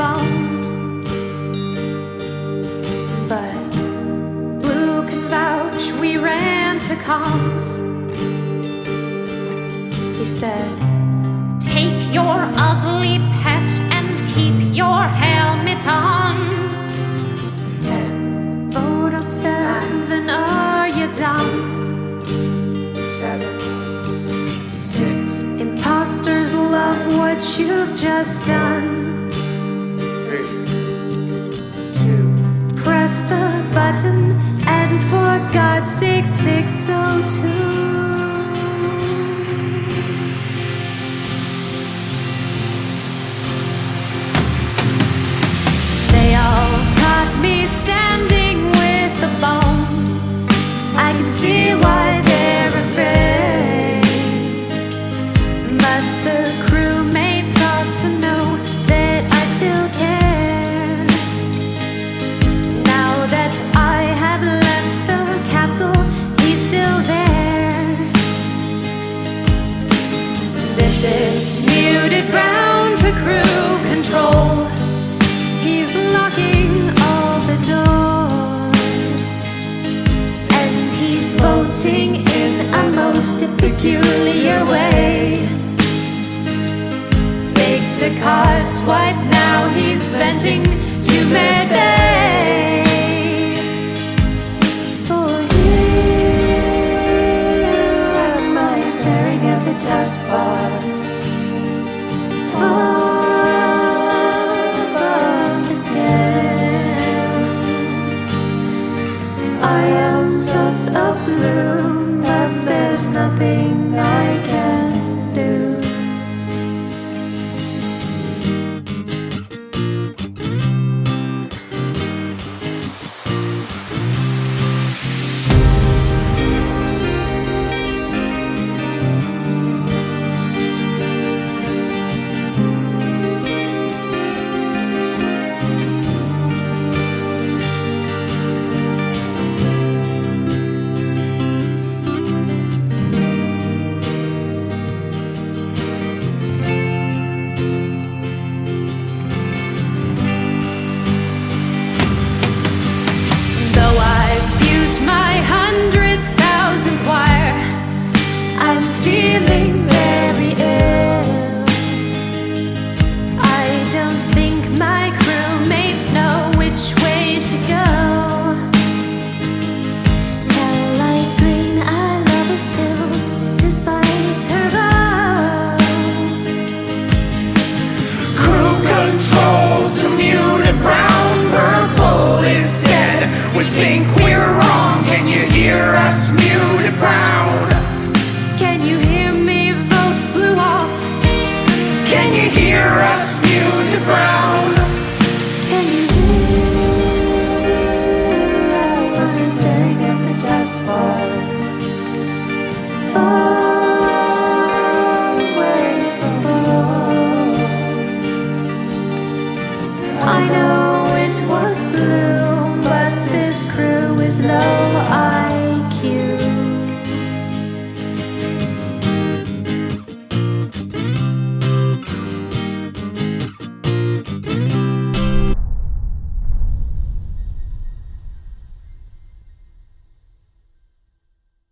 standing with a bone. But Blue can vouch we ran to comms. He said, Take your ugly pet and keep your helmet on. Ten. Vote on seven, are you done? seven, six, Imposters love what you've just done. Button and for God's sakes fix O2. They all in a most peculiar way. Big to card swipe, now he's venting to Medbay. For here am I staring at the taskbar. I am sus of blue, but there's nothing We think we're wrong. Can you hear us, mute muted brown? Can you hear me vote blue off? Can you hear us, mute muted brown? Can you hear everyone staring at the taskbar? Far